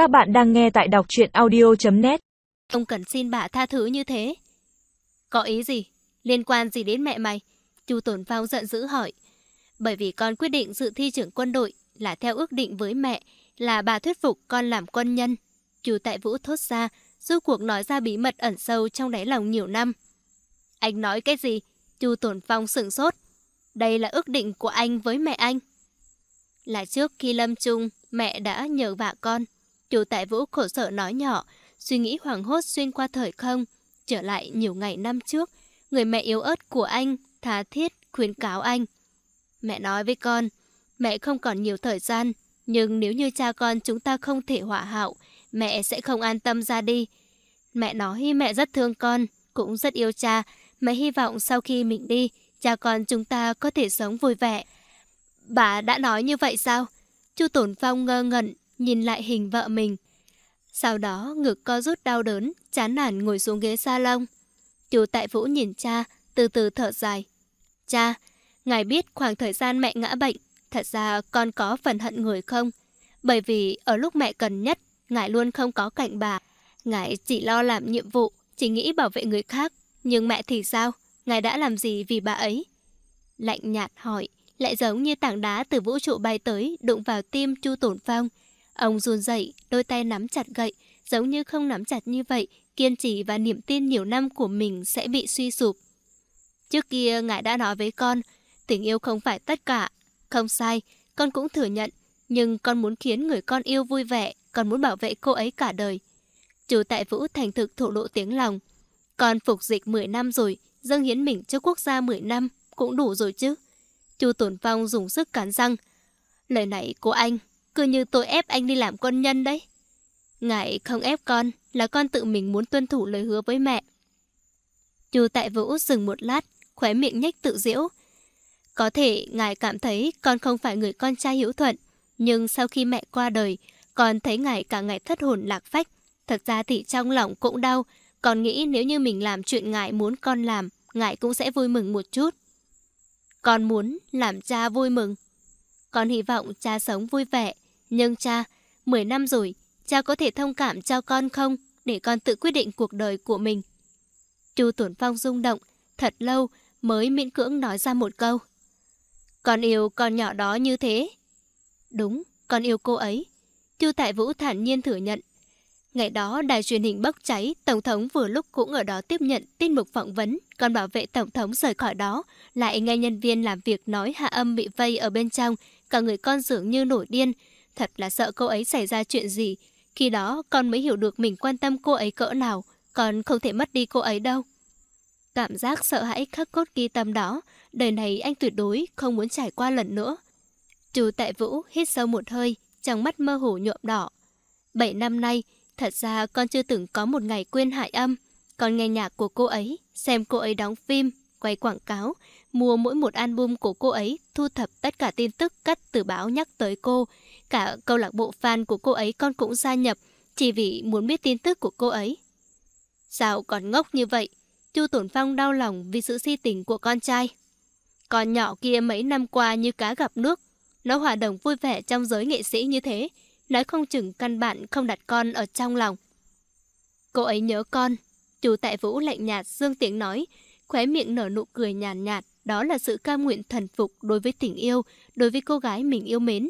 Các bạn đang nghe tại đọc chuyện audio.net Ông cần xin bà tha thứ như thế. Có ý gì? Liên quan gì đến mẹ mày? Chu Tổn Phong giận dữ hỏi. Bởi vì con quyết định dự thi trưởng quân đội là theo ước định với mẹ, là bà thuyết phục con làm quân nhân. Chu Tại Vũ thốt ra, rốt cuộc nói ra bí mật ẩn sâu trong đáy lòng nhiều năm. Anh nói cái gì? Chu Tổn Phong sửng sốt. Đây là ước định của anh với mẹ anh. Là trước khi lâm chung, mẹ đã nhờ vả con chú Tại Vũ khổ sở nói nhỏ, suy nghĩ hoảng hốt xuyên qua thời không, trở lại nhiều ngày năm trước. Người mẹ yếu ớt của anh, tha thiết, khuyến cáo anh. Mẹ nói với con, mẹ không còn nhiều thời gian, nhưng nếu như cha con chúng ta không thể hòa hảo, mẹ sẽ không an tâm ra đi. Mẹ nói mẹ rất thương con, cũng rất yêu cha. Mẹ hy vọng sau khi mình đi, cha con chúng ta có thể sống vui vẻ. Bà đã nói như vậy sao? Chu Tổn Phong ngơ ngẩn, nhìn lại hình vợ mình. Sau đó ngực co rút đau đớn, chán nản ngồi xuống ghế salon. Chú Tại Vũ nhìn cha, từ từ thở dài. Cha, ngài biết khoảng thời gian mẹ ngã bệnh, thật ra con có phần hận người không? Bởi vì ở lúc mẹ cần nhất, ngài luôn không có cạnh bà. Ngài chỉ lo làm nhiệm vụ, chỉ nghĩ bảo vệ người khác. Nhưng mẹ thì sao? Ngài đã làm gì vì bà ấy? Lạnh nhạt hỏi, lại giống như tảng đá từ vũ trụ bay tới, đụng vào tim Chu Tổn Phong. Ông run dậy, đôi tay nắm chặt gậy, giống như không nắm chặt như vậy, kiên trì và niềm tin nhiều năm của mình sẽ bị suy sụp. Trước kia ngài đã nói với con, tình yêu không phải tất cả. Không sai, con cũng thừa nhận, nhưng con muốn khiến người con yêu vui vẻ, con muốn bảo vệ cô ấy cả đời. Chủ tại Vũ thành thực thổ lộ tiếng lòng. Con phục dịch 10 năm rồi, dâng hiến mình cho quốc gia 10 năm, cũng đủ rồi chứ. Chu Tổn Phong dùng sức cắn răng. Lời này của anh, cứ như tôi ép anh đi làm quân nhân đấy. Ngài không ép con, là con tự mình muốn tuân thủ lời hứa với mẹ. Chu Tại Vũ dừng một lát, khóe miệng nhếch tự diễu. Có thể ngài cảm thấy con không phải người con trai hiểu thuận, nhưng sau khi mẹ qua đời, con thấy ngài cả ngày thất hồn lạc phách. Thật ra thì trong lòng cũng đau, con nghĩ nếu như mình làm chuyện ngài muốn con làm, ngài cũng sẽ vui mừng một chút. Con muốn làm cha vui mừng. Con hy vọng cha sống vui vẻ, nhưng cha, 10 năm rồi, cha có thể thông cảm cho con không để con tự quyết định cuộc đời của mình. Chu Tuấn Phong rung động, thật lâu mới miễn cưỡng nói ra một câu. Con yêu con nhỏ đó như thế. Đúng, con yêu cô ấy. Chu Tại Vũ thản nhiên thừa nhận. Ngày đó đài truyền hình bốc cháy, Tổng thống vừa lúc cũng ở đó tiếp nhận tin mục phỏng vấn, còn bảo vệ Tổng thống rời khỏi đó. Lại nghe nhân viên làm việc nói hạ âm bị vây ở bên trong, cả người con dường như nổi điên. Thật là sợ cô ấy xảy ra chuyện gì. Khi đó con mới hiểu được mình quan tâm cô ấy cỡ nào, con không thể mất đi cô ấy đâu. Cảm giác sợ hãi khắc cốt ghi tâm đó, đời này anh tuyệt đối không muốn trải qua lần nữa. Chú Tại Vũ hít sâu một hơi, trong mắt mơ hồ nhuộm đỏ. Bảy năm nay, thật ra con chưa từng có một ngày quên hại âm. Con nghe nhạc của cô ấy, xem cô ấy đóng phim, quay quảng cáo, mua mỗi một album của cô ấy, thu thập tất cả tin tức cắt từ báo nhắc tới cô. Cả câu lạc bộ fan của cô ấy con cũng gia nhập, chỉ vì muốn biết tin tức của cô ấy. Sao còn ngốc như vậy? Chu Tổn Phong đau lòng vì sự si tình của con trai. Con nhỏ kia mấy năm qua như cá gặp nước, nó hòa đồng vui vẻ trong giới nghệ sĩ như thế, nói không chừng căn bản không đặt con ở trong lòng. Cô ấy nhớ con, chú tại vũ lạnh nhạt dương tiếng nói, khóe miệng nở nụ cười nhàn nhạt, nhạt, đó là sự cam nguyện thần phục đối với tình yêu, đối với cô gái mình yêu mến.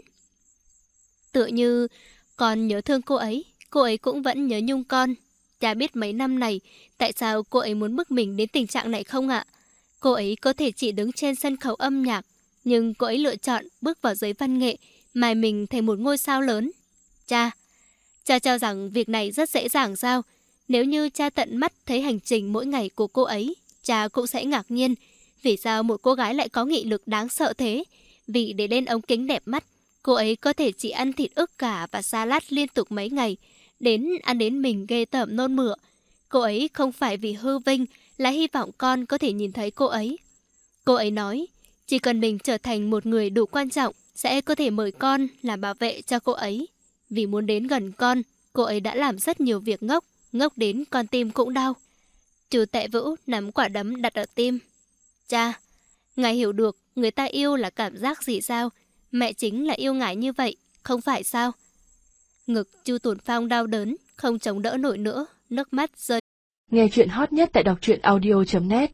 Tựa như con nhớ thương cô ấy, cô ấy cũng vẫn nhớ nhung con. Cha biết mấy năm này, tại sao cô ấy muốn bức mình đến tình trạng này không ạ? Cô ấy có thể chỉ đứng trên sân khấu âm nhạc, nhưng cô ấy lựa chọn bước vào giới văn nghệ, mài mình thành một ngôi sao lớn. Cha, cha cho rằng việc này rất dễ dàng sao? Nếu như cha tận mắt thấy hành trình mỗi ngày của cô ấy, cha cũng sẽ ngạc nhiên. Vì sao một cô gái lại có nghị lực đáng sợ thế? Vì để lên ống kính đẹp mắt, cô ấy có thể chỉ ăn thịt ức cả và salad liên tục mấy ngày, đến ăn đến mình ghê tởm nôn mửa. Cô ấy không phải vì hư vinh, là hy vọng con có thể nhìn thấy cô ấy. Cô ấy nói, chỉ cần mình trở thành một người đủ quan trọng, sẽ có thể mời con làm bảo vệ cho cô ấy. Vì muốn đến gần con, cô ấy đã làm rất nhiều việc ngốc, ngốc đến con tim cũng đau. Chú tệ vũ nắm quả đấm đặt ở tim. Cha, ngài hiểu được người ta yêu là cảm giác gì sao? Mẹ chính là yêu ngại như vậy, không phải sao? Ngực Chu Tồn Phong đau đớn, không chống đỡ nổi nữa, nước mắt rơi. Nghe chuyện hot nhất tại đọc truyện audio.net